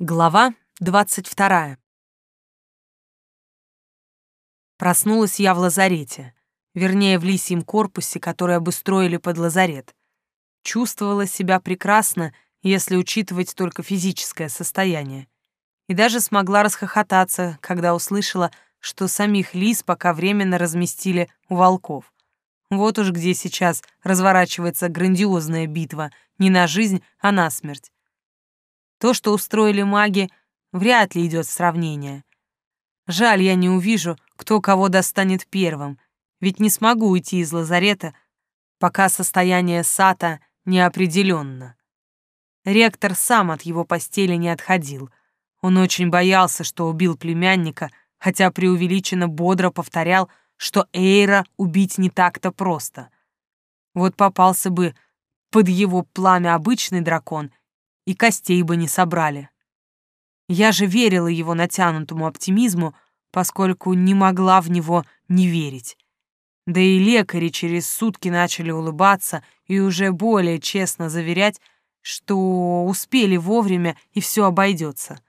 Глава двадцать вторая. Проснулась я в лазарете, вернее, в лисьем корпусе, который обустроили под лазарет. Чувствовала себя прекрасно, если учитывать только физическое состояние. И даже смогла расхохотаться, когда услышала, что самих лис пока временно разместили у волков. Вот уж где сейчас разворачивается грандиозная битва не на жизнь, а на смерть. То, что устроили маги, вряд ли идет в сравнение. Жаль, я не увижу, кто кого достанет первым, ведь не смогу уйти из лазарета, пока состояние Сата неопределенно. Ректор сам от его постели не отходил. Он очень боялся, что убил племянника, хотя преувеличенно бодро повторял, что Эйра убить не так-то просто. Вот попался бы под его пламя обычный дракон, и костей бы не собрали. Я же верила его натянутому оптимизму, поскольку не могла в него не верить. Да и лекари через сутки начали улыбаться и уже более честно заверять, что успели вовремя и все обойдется.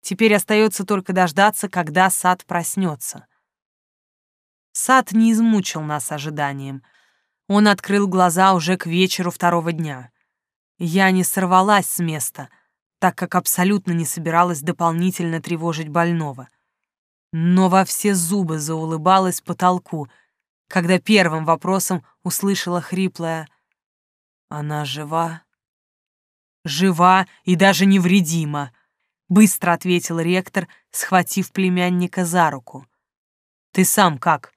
Теперь остается только дождаться, когда сад проснется. Сад не измучил нас ожиданием. Он открыл глаза уже к вечеру второго дня. Я не сорвалась с места, так как абсолютно не собиралась дополнительно тревожить больного. Но во все зубы заулыбалась потолку, когда первым вопросом услышала хриплое «Она жива?» «Жива и даже невредима», — быстро ответил ректор, схватив племянника за руку. «Ты сам как?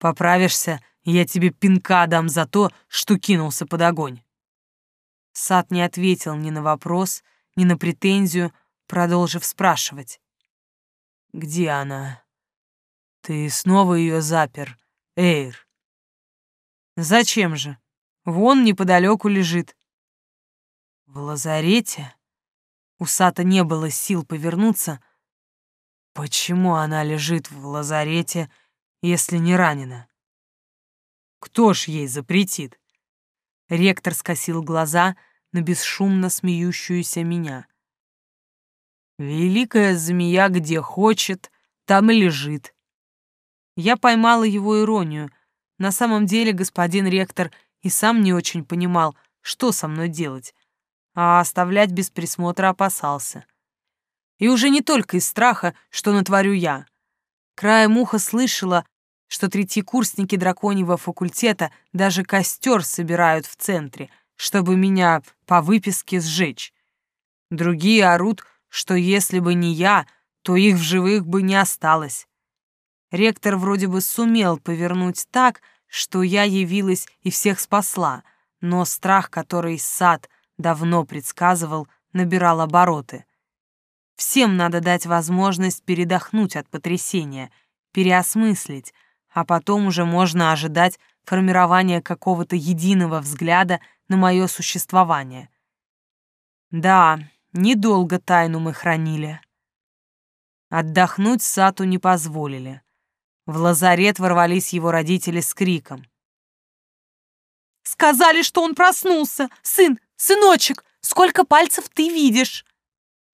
Поправишься, я тебе пинка дам за то, что кинулся под огонь». Сад не ответил ни на вопрос, ни на претензию, продолжив спрашивать. «Где она? Ты снова ее запер, Эйр?» «Зачем же? Вон неподалеку лежит». «В лазарете?» У Сата не было сил повернуться. Почему она лежит в лазарете, если не ранена? Кто ж ей запретит? Ректор скосил глаза на бесшумно смеющуюся меня. «Великая змея где хочет, там и лежит». Я поймала его иронию. На самом деле господин ректор и сам не очень понимал, что со мной делать, а оставлять без присмотра опасался. И уже не только из страха, что натворю я. Краем уха слышала, что третьекурсники драконьего факультета даже костер собирают в центре, чтобы меня по выписке сжечь. Другие орут, что если бы не я, то их в живых бы не осталось. Ректор вроде бы сумел повернуть так, что я явилась и всех спасла, но страх, который сад давно предсказывал, набирал обороты. Всем надо дать возможность передохнуть от потрясения, переосмыслить, а потом уже можно ожидать формирования какого-то единого взгляда на мое существование. Да, недолго тайну мы хранили. Отдохнуть Сату не позволили. В лазарет ворвались его родители с криком. «Сказали, что он проснулся! Сын, сыночек, сколько пальцев ты видишь?»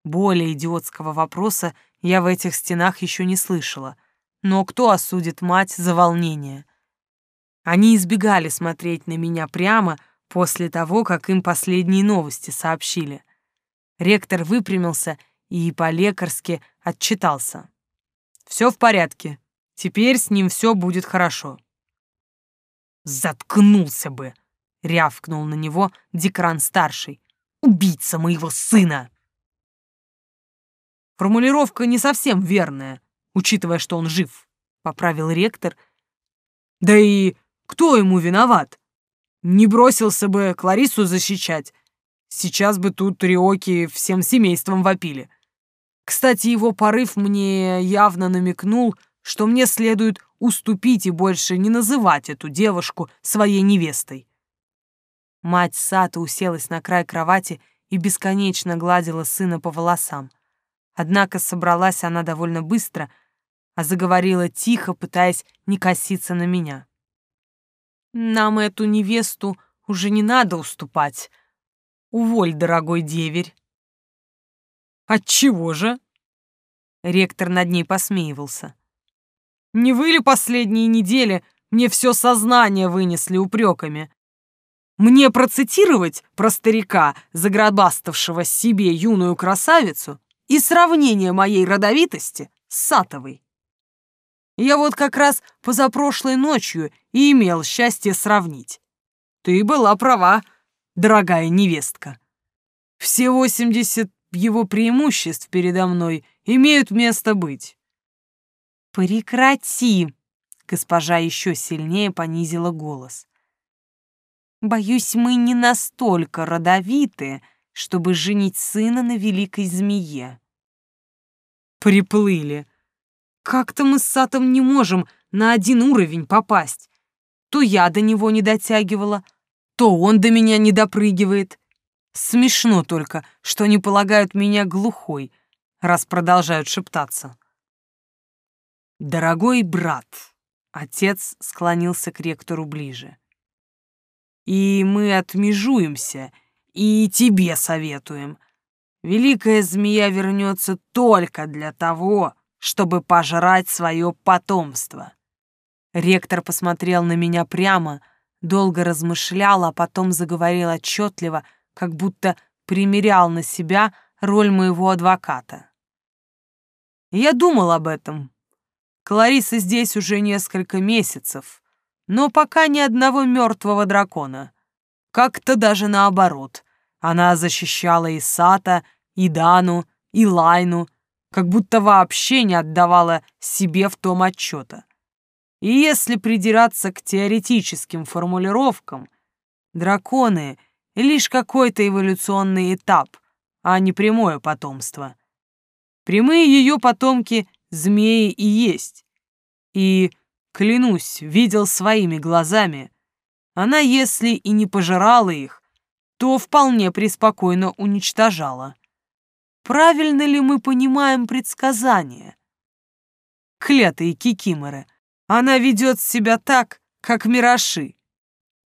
Более идиотского вопроса я в этих стенах еще не слышала. Но кто осудит мать за волнение? Они избегали смотреть на меня прямо после того, как им последние новости сообщили. Ректор выпрямился и по-лекарски отчитался. «Все в порядке. Теперь с ним все будет хорошо». «Заткнулся бы!» — рявкнул на него Дикран-старший. «Убийца моего сына!» Формулировка не совсем верная, учитывая, что он жив», — поправил ректор. «Да и кто ему виноват? Не бросился бы Кларису защищать. Сейчас бы тут Риоки всем семейством вопили. Кстати, его порыв мне явно намекнул, что мне следует уступить и больше не называть эту девушку своей невестой. Мать Сата уселась на край кровати и бесконечно гладила сына по волосам. Однако собралась она довольно быстро — а заговорила тихо, пытаясь не коситься на меня. «Нам эту невесту уже не надо уступать. Уволь, дорогой деверь». Отчего же? Ректор над ней посмеивался. Не вы ли последние недели мне все сознание вынесли упреками? Мне процитировать про старика, загробаставшего себе юную красавицу, и сравнение моей родовитости с Сатовой. Я вот как раз позапрошлой ночью и имел счастье сравнить. Ты была права, дорогая невестка. Все восемьдесят его преимуществ передо мной имеют место быть. Прекрати! Госпожа еще сильнее понизила голос. Боюсь, мы не настолько родовиты, чтобы женить сына на великой змее. Приплыли. Как-то мы с Сатом не можем на один уровень попасть. То я до него не дотягивала, то он до меня не допрыгивает. Смешно только, что они полагают меня глухой, раз продолжают шептаться. «Дорогой брат», — отец склонился к ректору ближе, «и мы отмежуемся, и тебе советуем. Великая змея вернется только для того, чтобы пожрать свое потомство». Ректор посмотрел на меня прямо, долго размышлял, а потом заговорил отчетливо — как будто примерял на себя роль моего адвоката. Я думал об этом. Клариса здесь уже несколько месяцев, но пока ни одного мертвого дракона. Как-то даже наоборот. Она защищала и Сата, и Дану, и Лайну, как будто вообще не отдавала себе в том отчета. И если придираться к теоретическим формулировкам, драконы — лишь какой-то эволюционный этап, а не прямое потомство. Прямые ее потомки змеи и есть. И, клянусь, видел своими глазами, она, если и не пожирала их, то вполне преспокойно уничтожала. Правильно ли мы понимаем предсказание? Клятые кикиморы, она ведет себя так, как мироши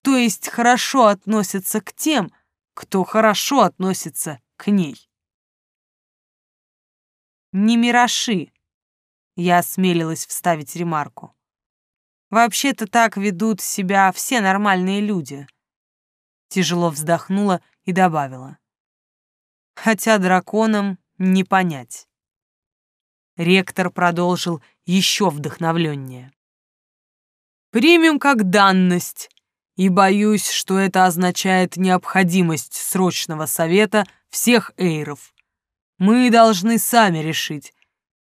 то есть хорошо относится к тем, кто хорошо относится к ней. Не мироши, я осмелилась вставить ремарку. Вообще-то так ведут себя все нормальные люди. Тяжело вздохнула и добавила. Хотя драконам не понять. Ректор продолжил еще вдохновленнее. Примем как данность, и боюсь, что это означает необходимость срочного совета всех эйров. Мы должны сами решить,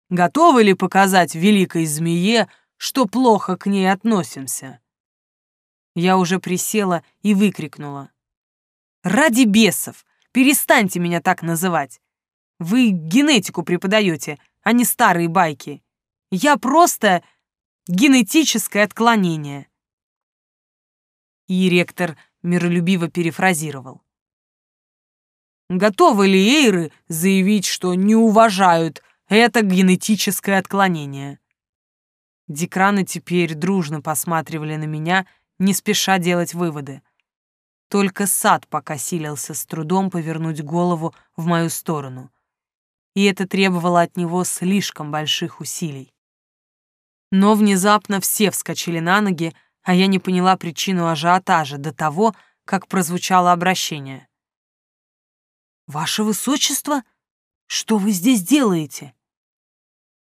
готовы ли показать великой змее, что плохо к ней относимся. Я уже присела и выкрикнула. «Ради бесов! Перестаньте меня так называть! Вы генетику преподаете, а не старые байки. Я просто генетическое отклонение. И ректор миролюбиво перефразировал. Готовы ли эйры заявить, что не уважают это генетическое отклонение? Декраны теперь дружно посматривали на меня, не спеша делать выводы. Только сад пока силился с трудом повернуть голову в мою сторону. И это требовало от него слишком больших усилий. Но внезапно все вскочили на ноги, а я не поняла причину ажиотажа до того, как прозвучало обращение. «Ваше Высочество, что вы здесь делаете?»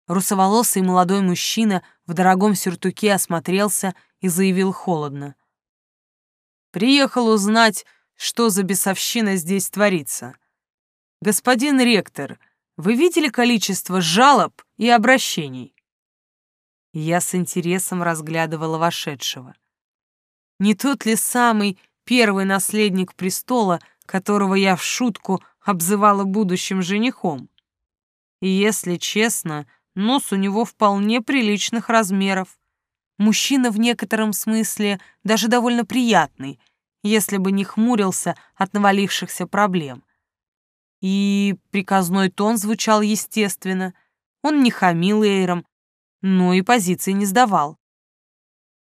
Русоволосый молодой мужчина в дорогом сюртуке осмотрелся и заявил холодно. «Приехал узнать, что за бесовщина здесь творится. Господин ректор, вы видели количество жалоб и обращений?» Я с интересом разглядывала вошедшего. Не тот ли самый первый наследник престола, которого я в шутку обзывала будущим женихом? И если честно, нос у него вполне приличных размеров. Мужчина в некотором смысле даже довольно приятный, если бы не хмурился от навалившихся проблем. И приказной тон звучал естественно. Он не хамил Эйром, но и позиции не сдавал.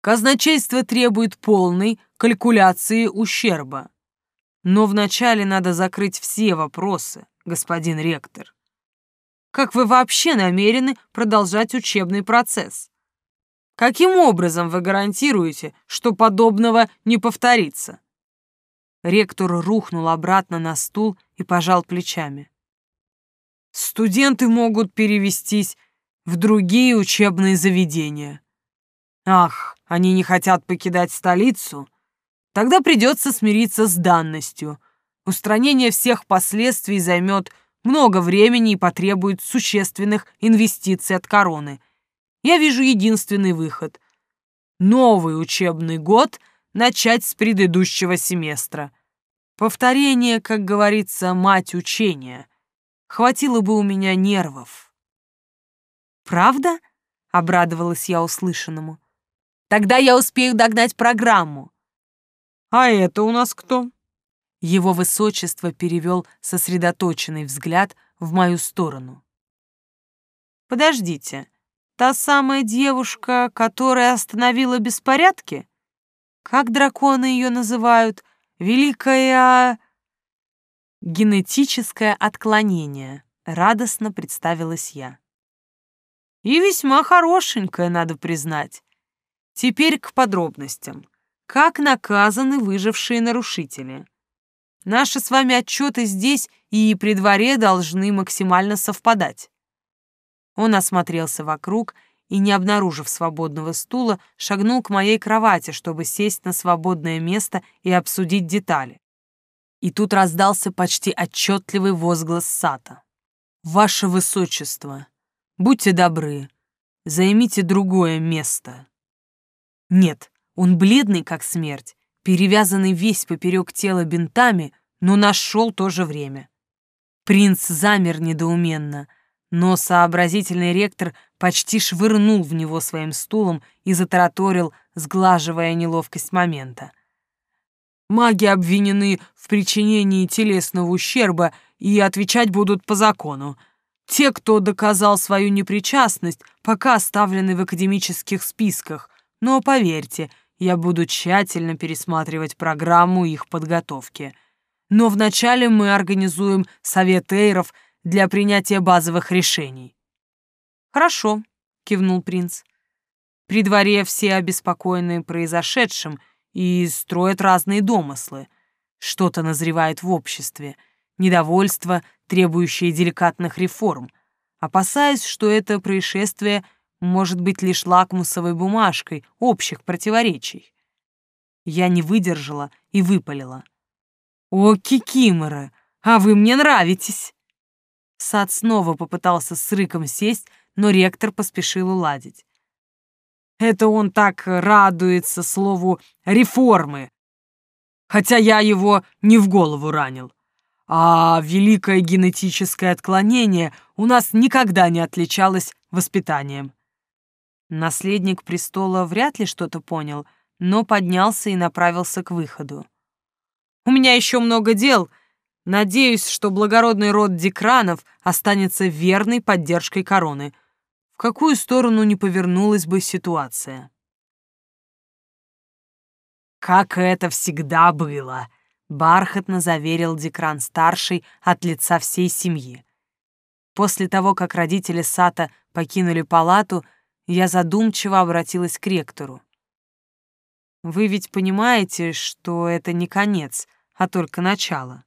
Казначейство требует полной калькуляции ущерба. Но вначале надо закрыть все вопросы, господин ректор. Как вы вообще намерены продолжать учебный процесс? Каким образом вы гарантируете, что подобного не повторится? Ректор рухнул обратно на стул и пожал плечами. Студенты могут перевестись в другие учебные заведения. Ах, они не хотят покидать столицу? Тогда придется смириться с данностью. Устранение всех последствий займет много времени и потребует существенных инвестиций от короны. Я вижу единственный выход. Новый учебный год начать с предыдущего семестра. Повторение, как говорится, мать учения. Хватило бы у меня нервов. «Правда?» — обрадовалась я услышанному. «Тогда я успею догнать программу». «А это у нас кто?» Его высочество перевел сосредоточенный взгляд в мою сторону. «Подождите, та самая девушка, которая остановила беспорядки? Как драконы ее называют? Великая...» «Генетическое отклонение», — радостно представилась я. «И весьма хорошенькая, надо признать. Теперь к подробностям. Как наказаны выжившие нарушители?» Наши с вами отчеты здесь и при дворе должны максимально совпадать. Он осмотрелся вокруг и, не обнаружив свободного стула, шагнул к моей кровати, чтобы сесть на свободное место и обсудить детали. И тут раздался почти отчетливый возглас Сата. «Ваше Высочество, будьте добры, займите другое место». Нет, он бледный, как смерть, перевязанный весь поперек тела бинтами, но нашел то же время. Принц замер недоуменно, но сообразительный ректор почти швырнул в него своим стулом и затараторил, сглаживая неловкость момента. Маги обвинены в причинении телесного ущерба и отвечать будут по закону. Те, кто доказал свою непричастность, пока оставлены в академических списках, но поверьте, я буду тщательно пересматривать программу их подготовки. Но вначале мы организуем совет эйров для принятия базовых решений. «Хорошо», — кивнул принц. «При дворе все обеспокоены произошедшим и строят разные домыслы. Что-то назревает в обществе, недовольство, требующее деликатных реформ. Опасаясь, что это происшествие может быть лишь лакмусовой бумажкой общих противоречий. Я не выдержала и выпалила. «О, Кикимора, а вы мне нравитесь!» Сад снова попытался с рыком сесть, но ректор поспешил уладить. Это он так радуется слову «реформы», хотя я его не в голову ранил. А великое генетическое отклонение у нас никогда не отличалось воспитанием. Наследник престола вряд ли что-то понял, но поднялся и направился к выходу. «У меня еще много дел. Надеюсь, что благородный род Декранов останется верной поддержкой короны, в какую сторону не повернулась бы ситуация». «Как это всегда было!» — бархатно заверил Декран-старший от лица всей семьи. После того, как родители Сата покинули палату, я задумчиво обратилась к ректору. «Вы ведь понимаете, что это не конец, а только начало.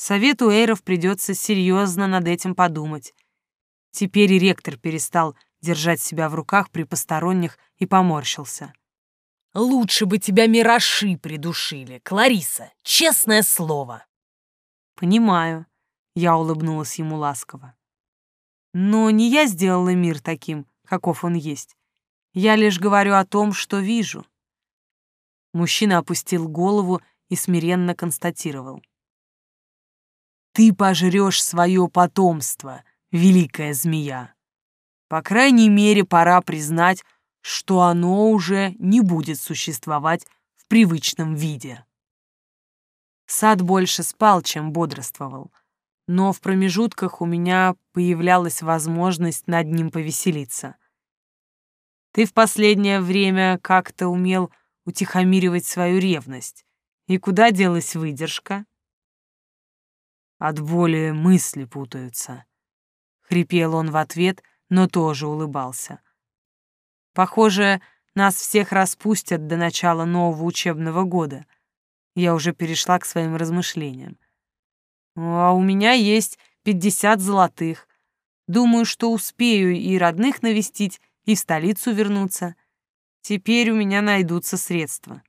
Совету эйров придется серьезно над этим подумать. Теперь и ректор перестал держать себя в руках при посторонних и поморщился. «Лучше бы тебя мироши придушили, Клариса, честное слово!» «Понимаю», — я улыбнулась ему ласково. «Но не я сделала мир таким, каков он есть. Я лишь говорю о том, что вижу. Мужчина опустил голову и смиренно констатировал. Ты пожрешь свое потомство, великая змея. По крайней мере, пора признать, что оно уже не будет существовать в привычном виде. Сад больше спал, чем бодрствовал но в промежутках у меня появлялась возможность над ним повеселиться. Ты в последнее время как-то умел утихомиривать свою ревность. И куда делась выдержка? От боли мысли путаются. хрипел он в ответ, но тоже улыбался. Похоже, нас всех распустят до начала нового учебного года. Я уже перешла к своим размышлениям. А у меня есть пятьдесят золотых. Думаю, что успею и родных навестить, и в столицу вернуться. Теперь у меня найдутся средства.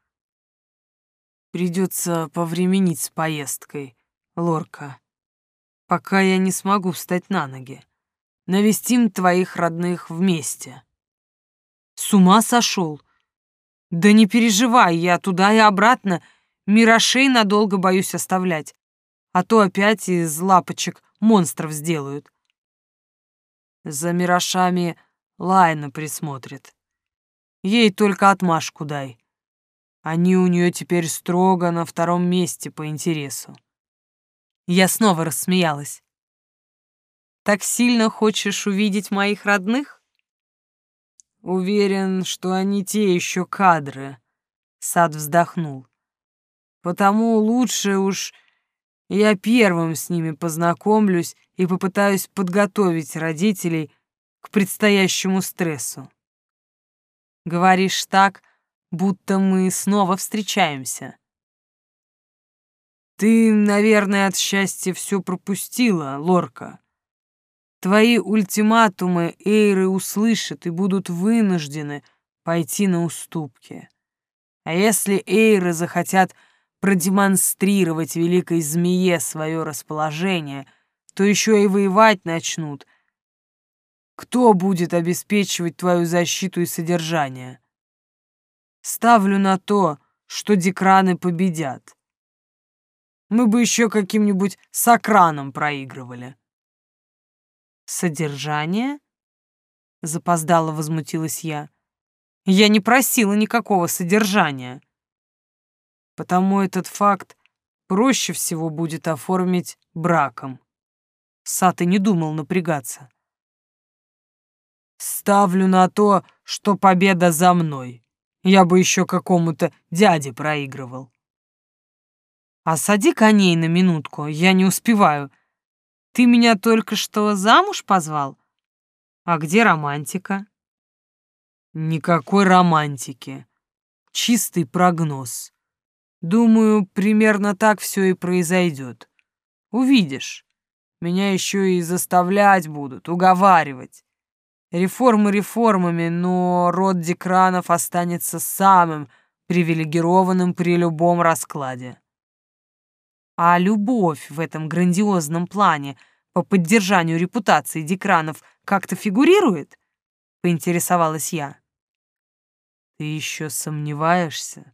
Придется повременить с поездкой, Лорка, пока я не смогу встать на ноги. Навестим твоих родных вместе. С ума сошел? Да не переживай, я туда и обратно. Мирошей надолго боюсь оставлять, а то опять из лапочек монстров сделают. За мирошами Лайна присмотрит. Ей только отмашку дай. Они у нее теперь строго на втором месте по интересу. Я снова рассмеялась. Так сильно хочешь увидеть моих родных? Уверен, что они те еще кадры. Сад вздохнул. Потому лучше уж я первым с ними познакомлюсь и попытаюсь подготовить родителей к предстоящему стрессу. Говоришь так, будто мы снова встречаемся. Ты, наверное, от счастья все пропустила, Лорка. Твои ультиматумы Эйры услышат и будут вынуждены пойти на уступки. А если Эйры захотят продемонстрировать великой змее свое расположение, то еще и воевать начнут — кто будет обеспечивать твою защиту и содержание? Ставлю на то, что декраны победят. Мы бы еще каким-нибудь сакраном проигрывали. Содержание? Запоздало возмутилась я. Я не просила никакого содержания. Потому этот факт проще всего будет оформить браком. Саты не думал напрягаться. Ставлю на то, что победа за мной. Я бы еще какому-то дяде проигрывал. А сади коней на минутку, я не успеваю. Ты меня только что замуж позвал? А где романтика? Никакой романтики. Чистый прогноз. Думаю, примерно так все и произойдет. Увидишь. Меня еще и заставлять будут, уговаривать. Реформы реформами, но род Декранов останется самым привилегированным при любом раскладе. А любовь в этом грандиозном плане по поддержанию репутации Декранов как-то фигурирует? Поинтересовалась я. Ты еще сомневаешься?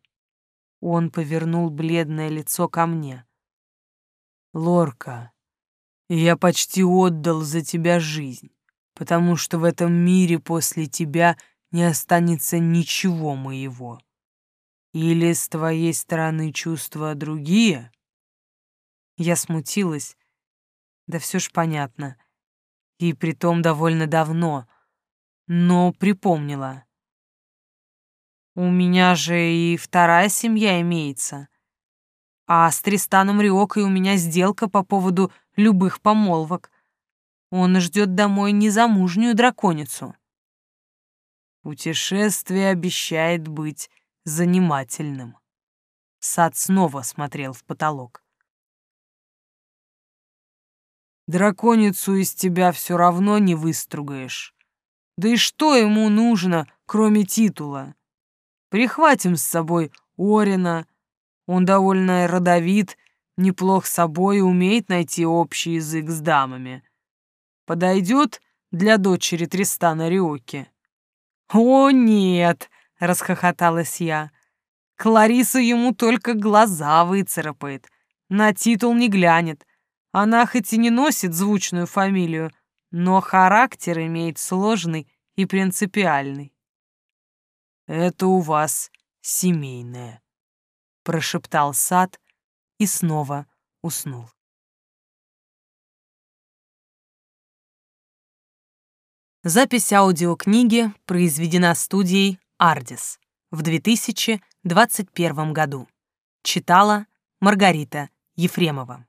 Он повернул бледное лицо ко мне. Лорка, я почти отдал за тебя жизнь потому что в этом мире после тебя не останется ничего моего. Или с твоей стороны чувства другие? Я смутилась. Да все ж понятно. И притом довольно давно. Но припомнила. У меня же и вторая семья имеется. А с Тристаном Риокой у меня сделка по поводу любых помолвок. Он ждет домой незамужнюю драконицу. Путешествие обещает быть занимательным. Сад снова смотрел в потолок. Драконицу из тебя все равно не выстругаешь. Да и что ему нужно, кроме титула? Прихватим с собой Орина. Он довольно родовит, неплох собой и умеет найти общий язык с дамами подойдет для дочери Тристана Риоки?» «О, нет!» — расхохоталась я. «Кларису ему только глаза выцарапает, на титул не глянет. Она хоть и не носит звучную фамилию, но характер имеет сложный и принципиальный». «Это у вас семейное», — прошептал Сад и снова уснул. Запись аудиокниги произведена студией «Ардис» в 2021 году. Читала Маргарита Ефремова.